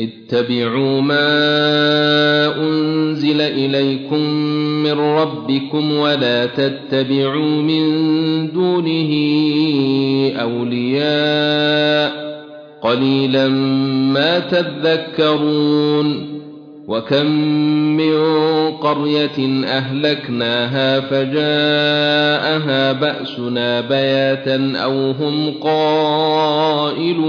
اتبعوا ما أنزل إليكم من ربكم ولا تتبعوا من دونه أولياء قليلا ما تذكرون وكم من قرية أهلكناها فجاءها بأسنا بياتا أو هم قائلون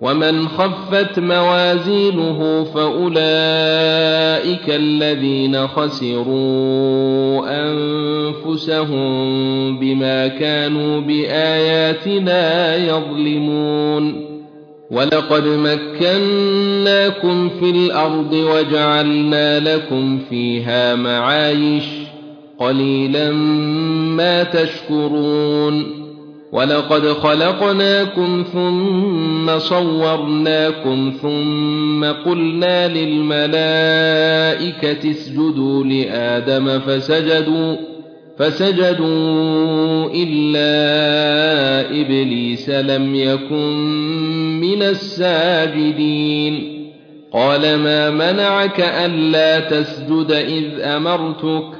ومن خفت موازينه فأولئك الذين خسروا أنفسهم بما كانوا بآياتنا يظلمون. ولقد مكناكم في الأرض وجعلنا لكم فيها معايش قليلا ما تشكرون. ولقد خلقناكم ثم صورناكم ثم قلنا للملائكة اسجدوا لآدم فسجدوا فسجدوا إلا إبليس لم يكن من الساجدين. قال ما منعك ألا تسجد إذ أمرتك؟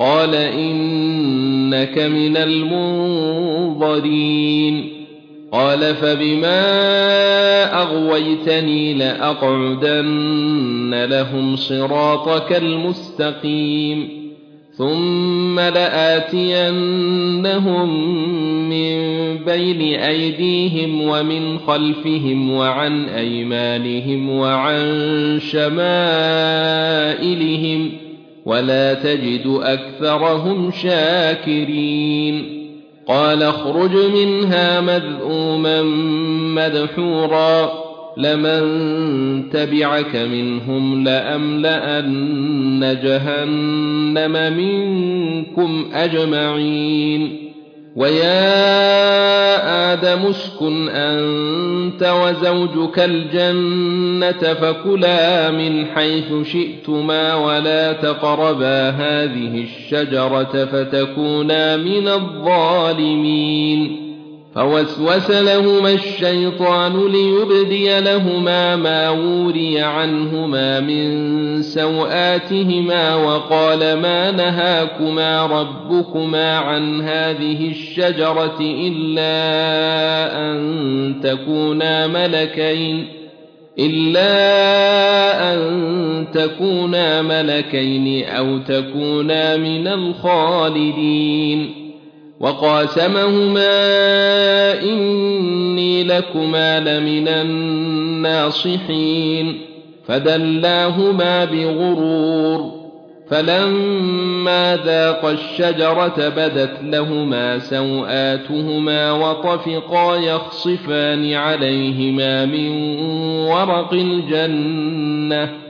قال إنك من المنظرين. قال فبما أغويتني لأقعدن لهم صراطك المستقيم. ثم لآتينهم من بين أيديهم ومن خلفهم وعن أيمانهم وعن شمائلهم ولا تجد أكثرهم شاكرين. قال اخرج منها مذءوما مدحورا. لمن تبعك منهم لأملأن جهنم منكم أجمعين. ويا آدم اسكن أنت وزوجك الجنة فكلا من حيث شئتما ولا تقربا هذه الشجرة فتكونا من الظالمين فوسوس لهما الشيطان ليبدي لهما ما وري عنهما من سوآتهما وقال ما نهاكما ربكما عن هذه الشجرة إلا أن تكونا ملكين إلا أن تكونا ملكين أو تكونا من الخالدين وقاسمهما إني لكما لمن الناصحين. فدلاهما بغرور فلما ذاقا الشجرة بدت لهما سوآتهما وطفقا يخصفان عليهما من ورق الجنة.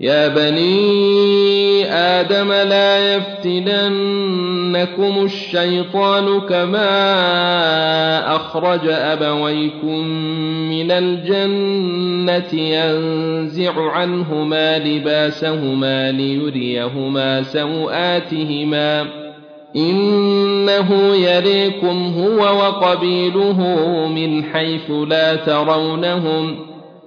يا بني آدم لا يفتننكم الشيطان كما أخرج أبويكم من الجنة ينزع عنهما لباسهما ليريهما سوآتهما إنه يريكم هو وقبيله من حيث لا ترونهم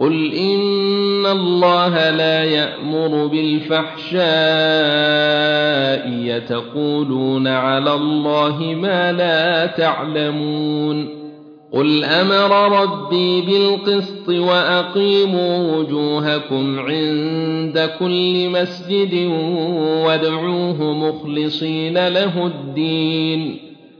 قل إن الله لا يأمر بالفحشاء يتقولون على الله ما لا تعلمون قل أمر ربي بالقسط وأقيموا وجوهكم عند كل مسجد وادعوه مخلصين له الدين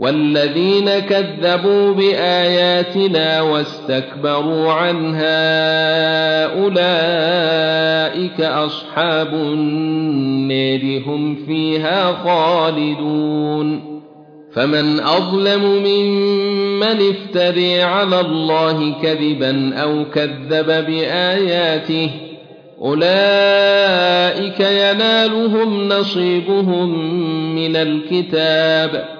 والذين كذبوا بآياتنا واستكبروا عنها أولئك أصحاب النار هم فيها خالدون فمن أظلم ممن افتري على الله كذبا أو كذب بآياته أولئك ينالهم نصيبهم من الكتاب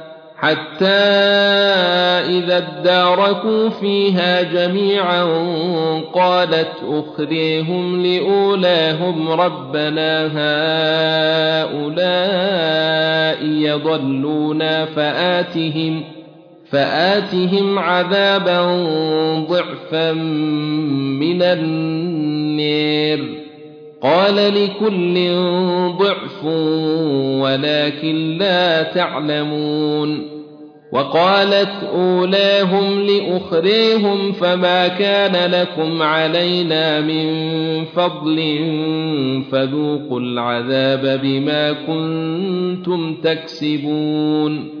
حتى إذا اداركوا فيها جميعا قالت أخريهم لأولاهم ربنا هؤلاء يضلونا فآتهم فآتهم عذابا ضعفا من النير. قال لكل ضعف ولكن لا تعلمون وقالت أولاهم لأخريهم فما كان لكم علينا من فضل فذوقوا العذاب بما كنتم تكسبون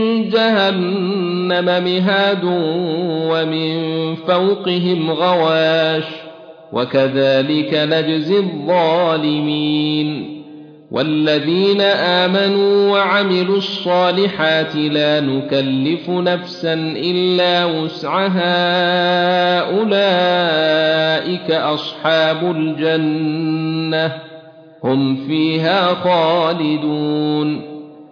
جهنم مهاد ومن فوقهم غواش وكذلك نجزي الظالمين والذين آمنوا وعملوا الصالحات لا نكلف نفسا إلا وسعها أولئك أصحاب الجنة هم فيها خالدون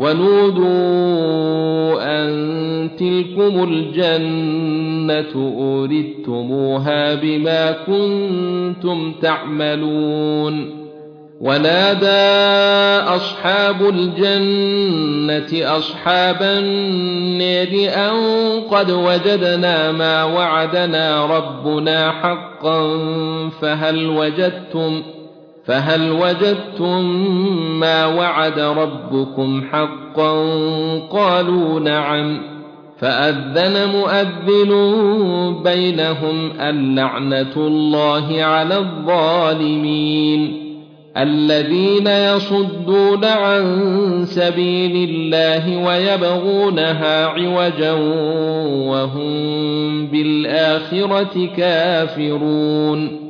ونودوا أن تلكم الجنة اوردتموها بما كنتم تعملون ونادى أصحاب الجنة أصحاب النار أن قد وجدنا ما وعدنا ربنا حقا فهل وجدتم ۖ فهل وجدتم ما وعد ربكم حقا قالوا نعم فأذن مؤذن بينهم اللعنة الله على الظالمين الذين يصدون عن سبيل الله ويبغونها عوجا وهم بالآخرة كافرون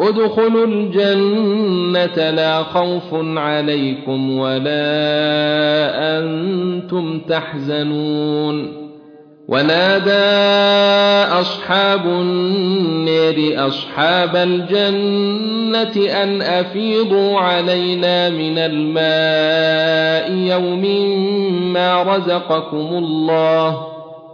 ادخلوا الجنة لا خوف عليكم ولا أنتم تحزنون. ونادى أصحاب النار أصحاب الجنة أن أفيضوا علينا من الماء يوم ما رزقكم الله.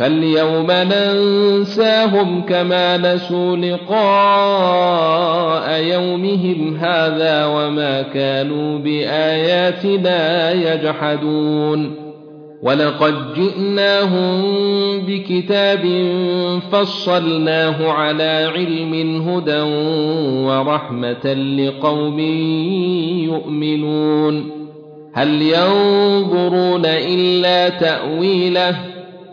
فاليوم ننساهم كما نسوا لقاء يومهم هذا وما كانوا باياتنا يجحدون ولقد جئناهم بكتاب فصلناه على علم هدى ورحمه لقوم يؤمنون هل ينظرون الا تاويله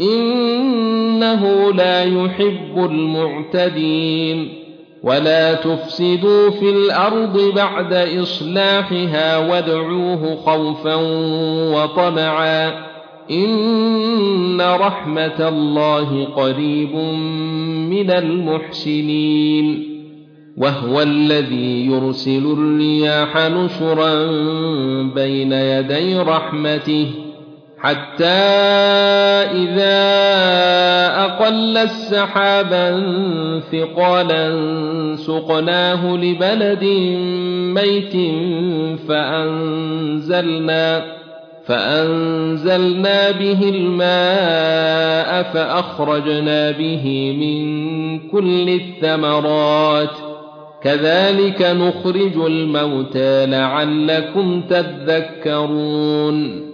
إنه لا يحب المعتدين. ولا تفسدوا في الأرض بعد إصلاحها وادعوه خوفا وطمعا. إن رحمة الله قريب من المحسنين. وهو الذي يرسل الرياح نشرا بين يدي رحمته. حتى إذا أقل السحابا ثقالا سقناه لبلد ميت فأنزلنا فأنزلنا به الماء فأخرجنا به من كل الثمرات. كذلك نخرج الموتى لعلكم تذكرون.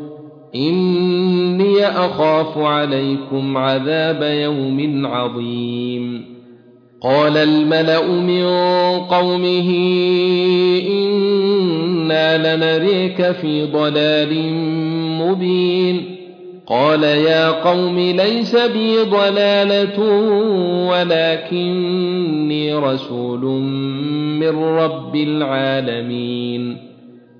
إني أخاف عليكم عذاب يوم عظيم. قال الملأ من قومه إنا لنريك في ضلال مبين. قال يا قوم ليس بي ضلالة ولكني رسول من رب العالمين.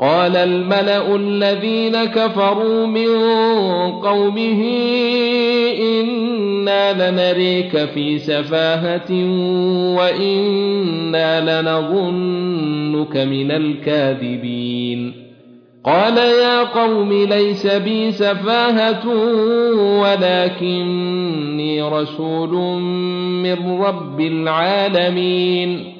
قال الملأ الذين كفروا من قومه إنا لنريك في سفاهة وإنا لنظنك من الكاذبين. قال يا قوم ليس بي سفاهة ولكني رسول من رب العالمين.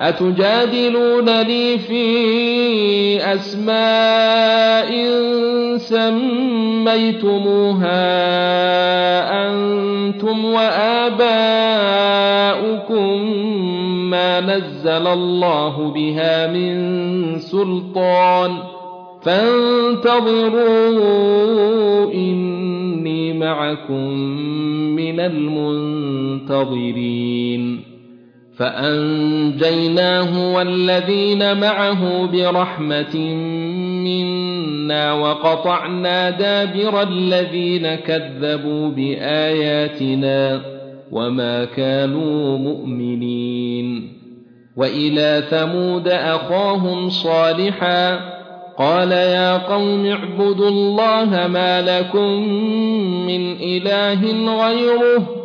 اتجادلونني في أسماء سميتموها أنتم وآباؤكم ما نزل الله بها من سلطان فانتظروا إني معكم من المنتظرين فأنجيناه والذين معه برحمة منا وقطعنا دابر الذين كذبوا بآياتنا وما كانوا مؤمنين. وإلى ثمود أخاهم صالحا قال يا قوم اعبدوا الله ما لكم من إله غيره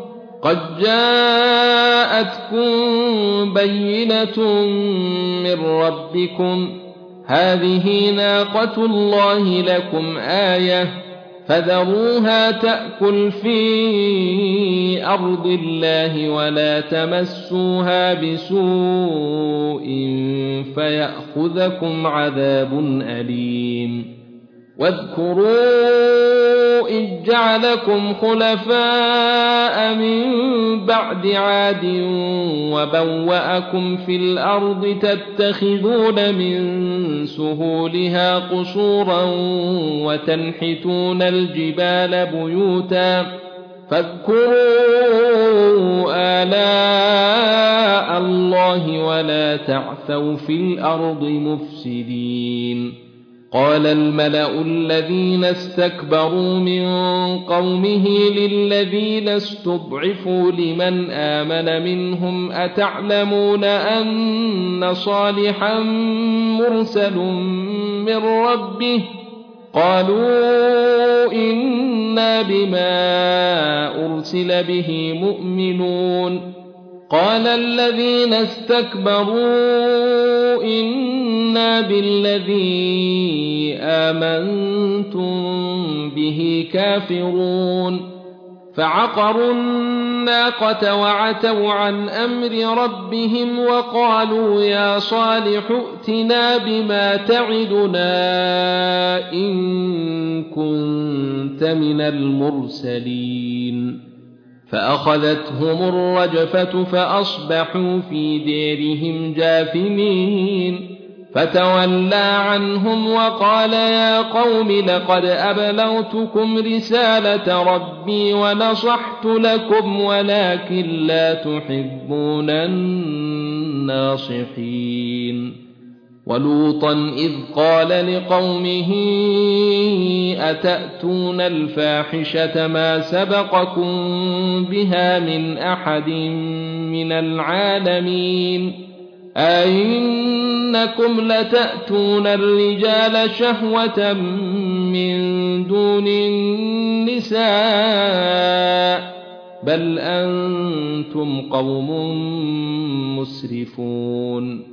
قد جاءتكم بينه من ربكم هذه ناقه الله لكم إيه فذروها تاكل في ارض الله ولا تمسوها بسوء فياخذكم عذاب اليم واذكروا إذ جعلكم خلفاء من بعد عاد وبوأكم في الأرض تتخذون من سهولها قصورا وتنحتون الجبال بيوتا فاذكروا آلاء الله ولا تعثوا في الأرض مفسدين قال الملأ الذين استكبروا من قومه للذين استضعفوا لمن آمن منهم أتعلمون أن صالحا مرسل من ربه؟ قالوا إنا بما أرسل به مؤمنون. قال الذين استكبروا أنا بالذي آمنتم به كافرون فعقروا الناقة وعتوا عن أمر ربهم وقالوا يا صالح ائتنا بما تعدنا إن كنت من المرسلين فأخذتهم الرجفة فأصبحوا في ديرهم جاثمين فتولى عنهم وقال يا قوم لقد أبلغتكم رسالة ربي ونصحت لكم ولكن لا تحبون الناصحين. ولوطا إذ قال لقومه أتأتون الفاحشة ما سبقكم بها من أحد من العالمين؟ أئنكم لتأتون الرجال شهوة من دون النساء بل أنتم قوم مسرفون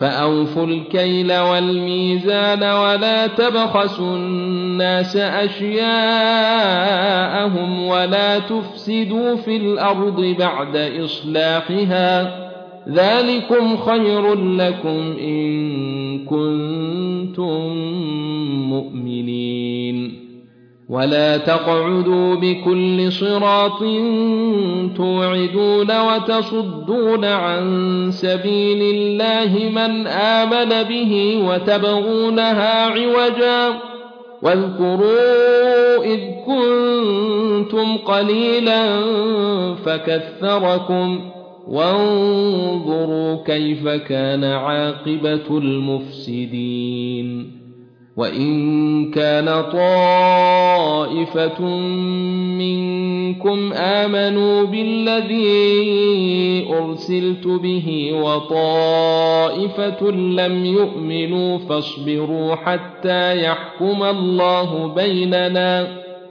فأوفوا الكيل والميزان ولا تبخسوا الناس أشياءهم ولا تفسدوا في الأرض بعد إصلاحها ذلكم خير لكم إن كنتم مؤمنين ولا تقعدوا بكل صراط توعدون وتصدون عن سبيل الله من آمن به وتبغونها عوجا واذكروا إذ كنتم قليلا فكثركم وانظروا كيف كان عاقبة المفسدين وان كان طائفه منكم امنوا بالذي ارسلت به وطائفه لم يؤمنوا فاصبروا حتى يحكم الله بيننا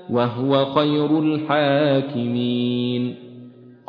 وهو خير الحاكمين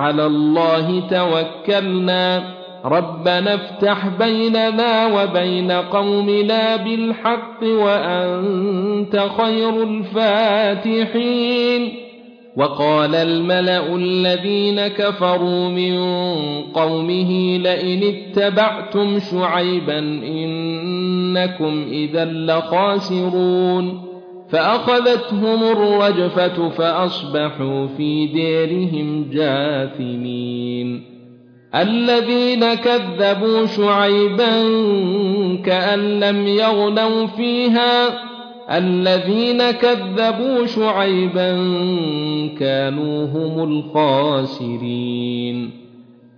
على الله توكلنا. ربنا افتح بيننا وبين قومنا بالحق وأنت خير الفاتحين. وقال الملأ الذين كفروا من قومه لئن اتبعتم شعيبا إنكم إذا لخاسرون. فأخذتهم الرجفة فأصبحوا في ديرهم جاثمين. الذين كذبوا شعيبا كأن لم يغنوا فيها. الذين كذبوا شعيبا كانوا هم الخاسرين.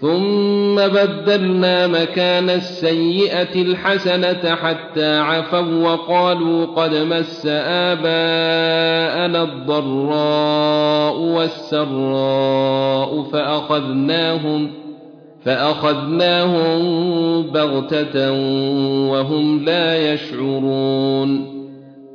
ثم بدلنا مكان السيئة الحسنة حتى عفوا وقالوا قد مس آباءنا الضراء والسراء فأخذناهم فأخذناهم بغتة وهم لا يشعرون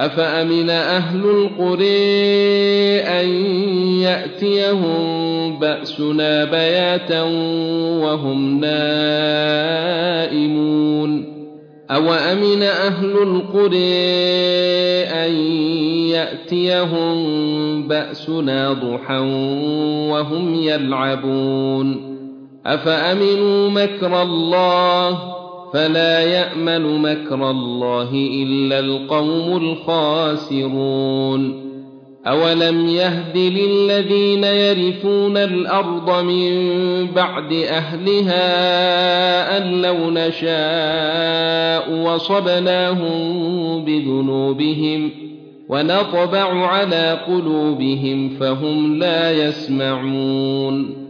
أفأمن أهل القرى أن يأتيهم بأسنا بياتا وهم نائمون؟ أوأمن أهل القرى أن يأتيهم بأسنا ضحى وهم يلعبون؟ أفأمنوا مكر الله فلا يأمن مكر الله إلا القوم الخاسرون. أولم يهد للذين يرثون الأرض من بعد أهلها أن لو نشاء وصبناهم بذنوبهم ونطبع على قلوبهم فهم لا يسمعون.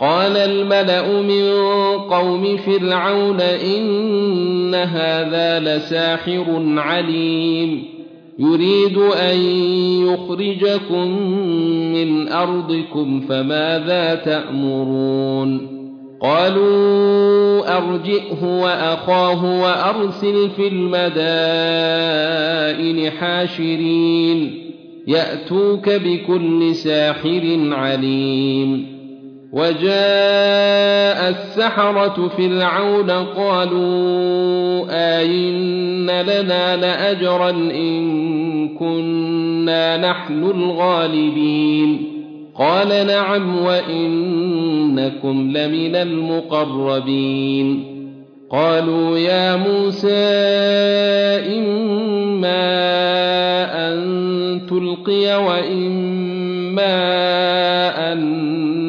قال الملا من قوم فرعون إن هذا لساحر عليم يريد أن يخرجكم من أرضكم فماذا تأمرون قالوا أرجئه وأخاه وأرسل في المدائن حاشرين يأتوك بكل ساحر عليم وجاء السحرة فرعون قالوا آئن لنا لأجرا إن كنا نحن الغالبين قال نعم وإنكم لمن المقربين قالوا يا موسى إما أن تلقي وإما أن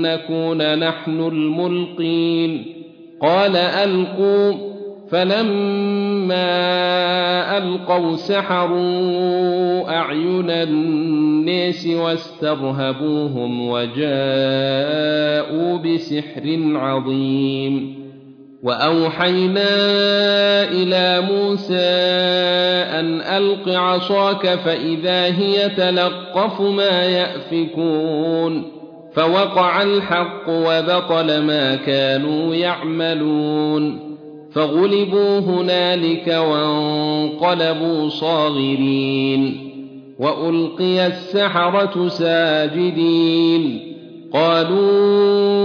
نكون نحن الملقين قال القوا فلما القوا سحروا اعين الناس واسترهبوهم وجاءوا بسحر عظيم وأوحينا إلى موسى أن ألق عصاك فإذا هي تلقف ما يأفكون فوقع الحق وبطل ما كانوا يعملون فغلبوا هنالك وانقلبوا صاغرين وألقي السحرة ساجدين قالوا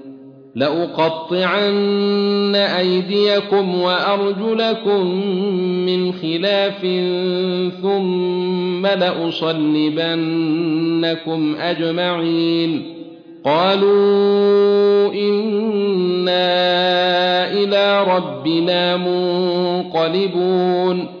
لأقطعن أيديكم وأرجلكم من خلاف ثم لأصلبنكم أجمعين. قالوا إنا إلى ربنا منقلبون.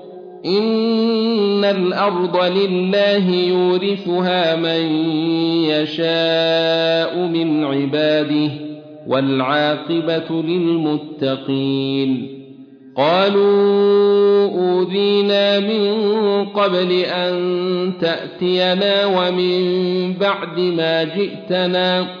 إن الأرض لله يورثها من يشاء من عباده والعاقبة للمتقين قالوا اوذينا من قبل أن تأتينا ومن بعد ما جئتنا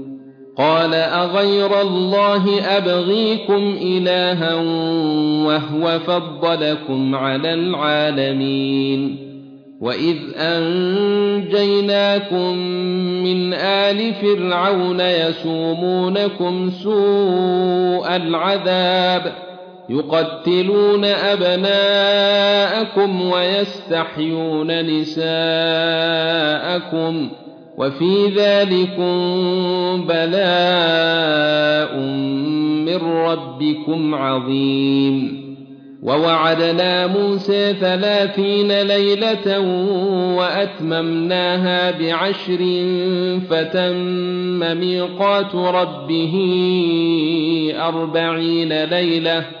قال أغير الله أبغيكم إلها وهو فضلكم على العالمين. وإذ أنجيناكم من آل فرعون يسومونكم سوء العذاب يقتلون أبناءكم ويستحيون نساءكم. وفي ذلكم بلاء من ربكم عظيم. ووعدنا موسى ثلاثين ليلة وأتممناها بعشر فتم ميقات ربه أربعين ليلة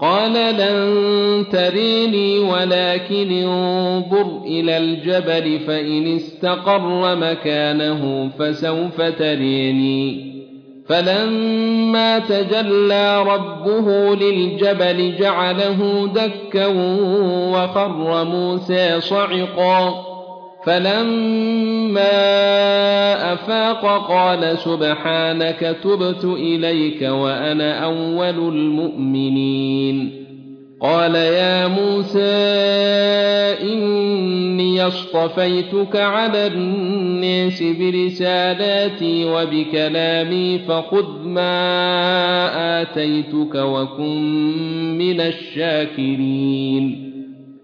قال لن تريني ولكن انظر إلى الجبل فإن استقر مكانه فسوف تريني. فلما تجلى ربه للجبل جعله دكا وخر موسى صعقا. فلما افاق قال سبحانك تبت اليك وأنا اول المؤمنين قال يا موسى إني اصطفيتك على الناس برسالاتي وبكلامي فخذ ما آتيتك وكن من الشاكرين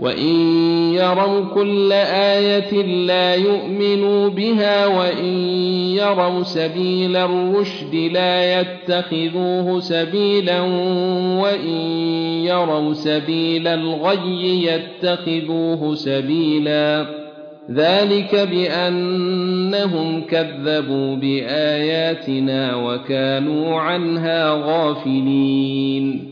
وإن يروا كل آية لا يؤمنوا بها وإن يروا سبيل الرشد لا يتخذوه سبيلا وإن يروا سبيل الغي يتخذوه سبيلا ذلك بأنهم كذبوا بآياتنا وكانوا عنها غافلين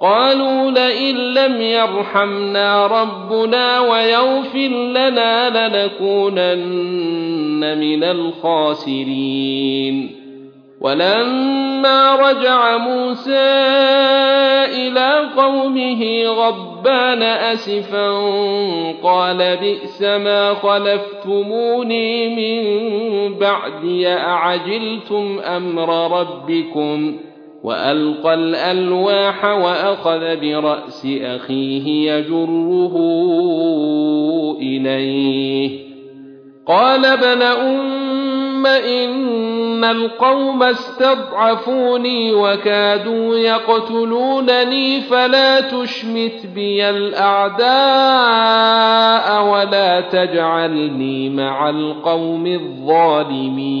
قالوا لئن لم يرحمنا ربنا ويغفر لنا لنكونن من الخاسرين. ولما رجع موسى إلى قومه غضبان أسفا قال بئس ما خلفتموني من بعدي أعجلتم أمر ربكم؟ وألقى الألواح وأخذ برأس أخيه يجره إليه. قال ابن أم إن القوم استضعفوني وكادوا يقتلونني فلا تشمت بي الأعداء ولا تجعلني مع القوم الظالمين.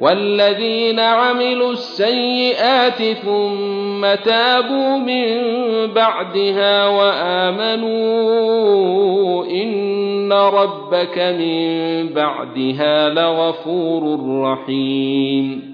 والذين عملوا السيئات ثم تابوا من بعدها وامنوا ان ربك من بعدها لغفور رحيم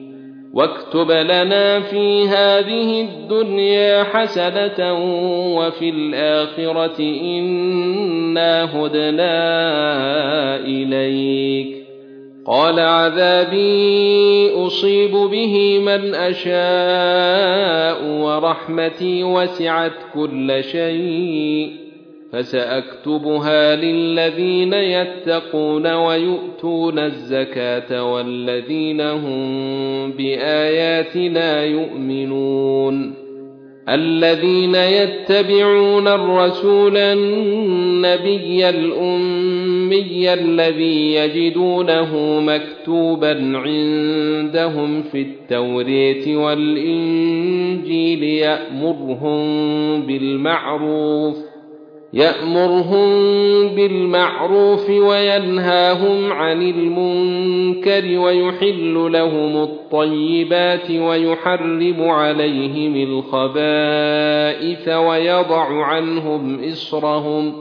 واكتب لنا في هذه الدنيا حسنه وفي الاخره انا هدنا اليك قال عذابي اصيب به من اشاء ورحمتي وسعت كل شيء فسأكتبها للذين يتقون ويؤتون الزكاة والذين هم بآياتنا يؤمنون. الذين يتبعون الرسول النبي الأمي الذي يجدونه مكتوبا عندهم في التوريه والإنجيل يأمرهم بالمعروف يأمرهم بالمعروف وينهاهم عن المنكر ويحل لهم الطيبات ويحرم عليهم الخبائث ويضع عنهم إصرهم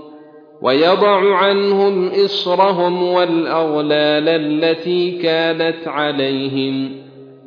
ويضع عنهم إصرهم والأغلال التي كانت عليهم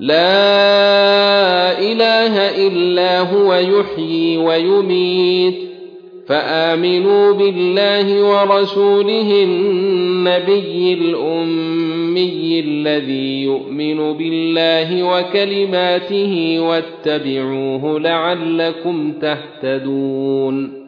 لا إله إلا هو يحيي ويميت. فآمنوا بالله ورسوله النبي الأمي الذي يؤمن بالله وكلماته واتبعوه لعلكم تهتدون.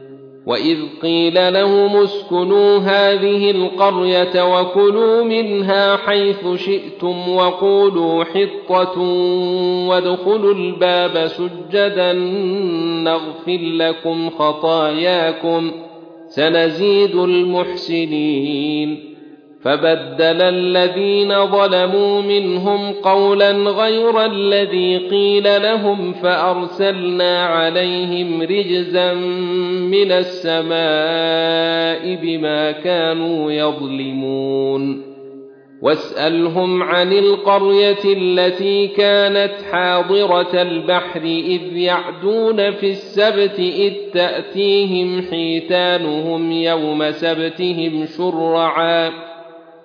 واذ قيل لهم اسكنوا هذه القريه وكلوا منها حيث شئتم وقولوا حطه وادخلوا الباب سجدا نغفر لكم خطاياكم سنزيد المحسنين فبدل الذين ظلموا منهم قولا غير الذي قيل لهم فأرسلنا عليهم رجزا من السماء بما كانوا يظلمون. واسألهم عن القرية التي كانت حاضرة البحر إذ يعدون في السبت إذ تأتيهم حيتانهم يوم سبتهم شرعا.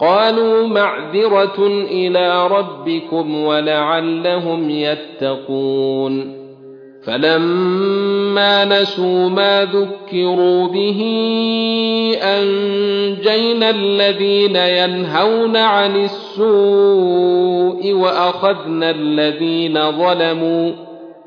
قالوا معذرة إلى ربكم ولعلهم يتقون. فلما نسوا ما ذكروا به أنجينا الذين ينهون عن السوء وأخذنا الذين ظلموا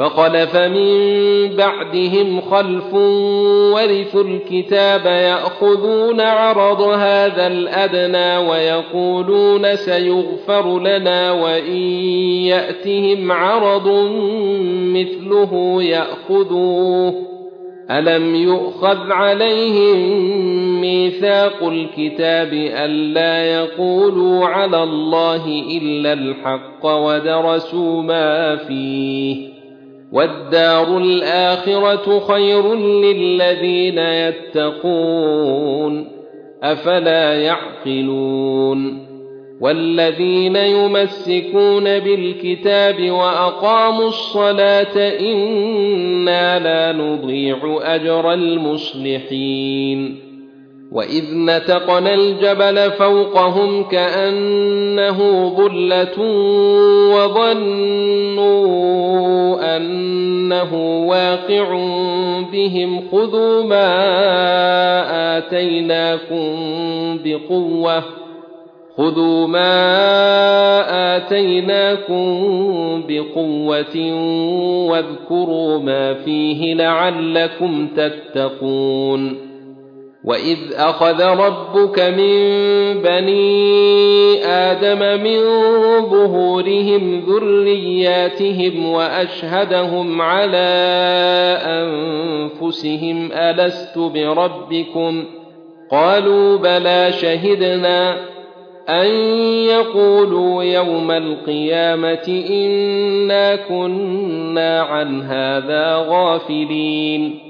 فخلف من بعدهم خلف ورثوا الكتاب يأخذون عرض هذا الأدنى ويقولون سيغفر لنا وإن يأتهم عرض مثله يأخذوه. ألم يؤخذ عليهم ميثاق الكتاب الا يقولوا على الله إلا الحق ودرسوا ما فيه؟ والدار الآخرة خير للذين يتقون أفلا يعقلون والذين يمسكون بالكتاب وأقاموا الصلاة إنا لا نضيع أجر المصلحين واذ نتقنا الجبل فوقهم كانه ظله وظنوا انه واقع بهم خذوا ما اتيناكم بقوه خذوا ما اتيناكم بقوه واذكروا ما فيه لعلكم تتقون واذ اخذ ربك من بني آدم من ظهورهم ذرياتهم واشهدهم على انفسهم الست بربكم قالوا بلى شهدنا ان يقولوا يوم القيامه انا كنا عن هذا غافلين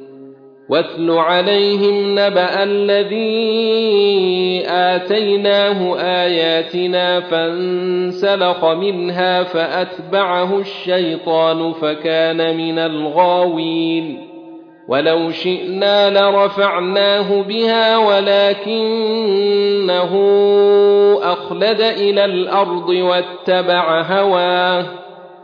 واتل عليهم نبأ الذي آتيناه آياتنا فانسلخ منها فأتبعه الشيطان فكان من الغاوين. ولو شئنا لرفعناه بها ولكنه أخلد إلى الأرض واتبع هواه.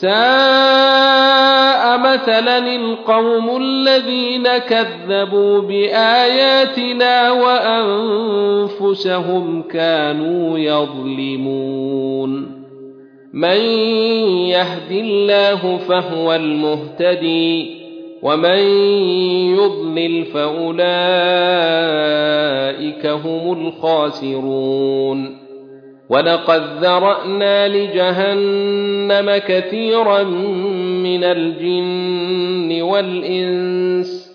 ساء مثلا القوم الذين كذبوا بآياتنا وأنفسهم كانوا يظلمون. من يهد الله فهو المهتدي ومن يضلل فأولئك هم الخاسرون. ولقد ذرأنا لجهنم كثيرا من الجن والإنس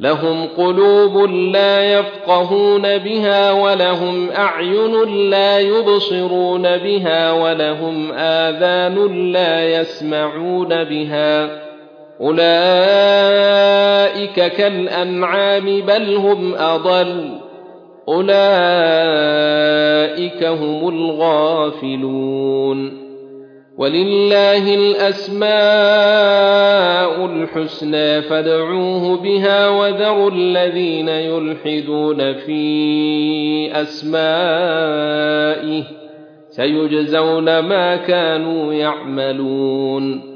لهم قلوب لا يفقهون بها ولهم أعين لا يبصرون بها ولهم آذان لا يسمعون بها أولئك كالأنعام بل هم أضل اولئك هم الغافلون ولله الاسماء الحسنى فادعوه بها وذروا الذين يلحدون في اسمائه سيجزون ما كانوا يعملون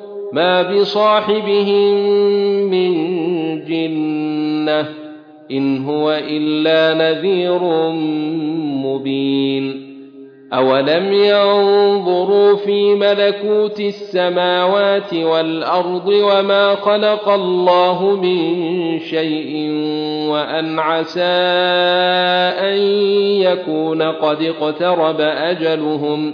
ما بصاحبهم من جنه ان هو الا نذير مبين اولم ينظروا في ملكوت السماوات والارض وما خلق الله من شيء وان عسى ان يكون قد اقترب اجلهم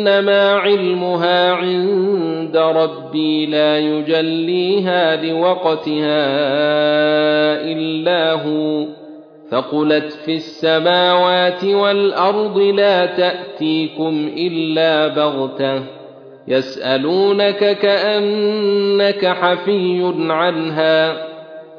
إنما علمها عند ربي لا يجليها لوقتها إلا هو. ثقلت في السماوات والأرض لا تأتيكم إلا بغتة. يسألونك كأنك حفي عنها.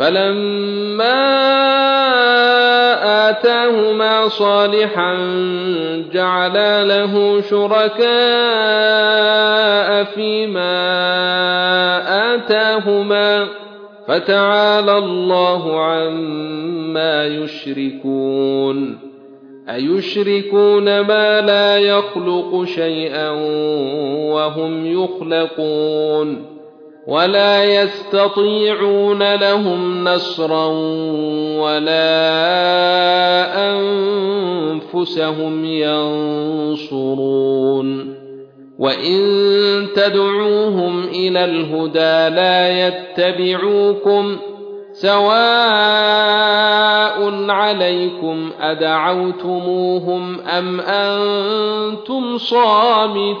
فلما اتاهما صالحا جعلا له شركاء فيما اتاهما فتعالى الله عما يشركون ايشركون ما لا يخلق شيئا وهم يخلقون ولا يستطيعون لهم نصرا ولا أنفسهم ينصرون. وإن تدعوهم إلى الهدى لا يتبعوكم سواء عليكم أدعوتموهم أم أنتم صامتون.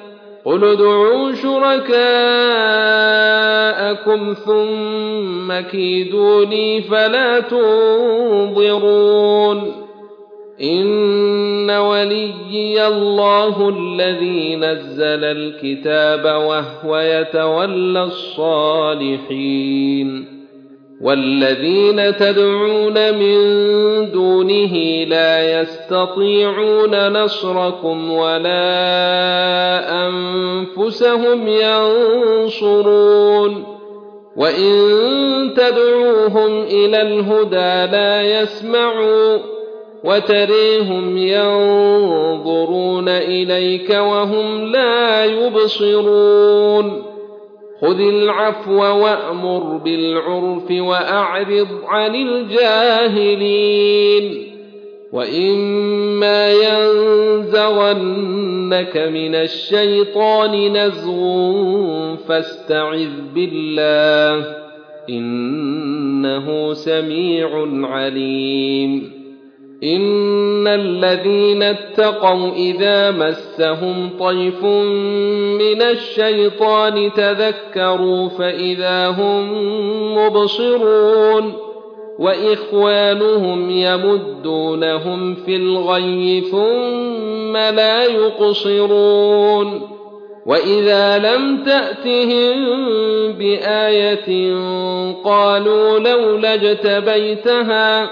قل ادعوا شركاءكم ثم كيدوني فلا تنظرون ان وليي الله الذي نزل الكتاب وهو يتولى الصالحين والذين تدعون من دونه لا يستطيعون نصركم ولا أنفسهم ينصرون وإن تدعوهم إلى الهدى لا يسمعوا وتريهم ينظرون إليك وهم لا يبصرون خذ العفو وأمر بالعرف وأعرض عن الجاهلين. وإما ينزغنك من الشيطان نزغ فاستعذ بالله إنه سميع عليم. ان الذين اتقوا اذا مسهم طيف من الشيطان تذكروا فاذا هم مبصرون واخوانهم يمدونهم في الغي ثم لا يقصرون واذا لم تاتهم بايه قالوا لولا اجتبيتها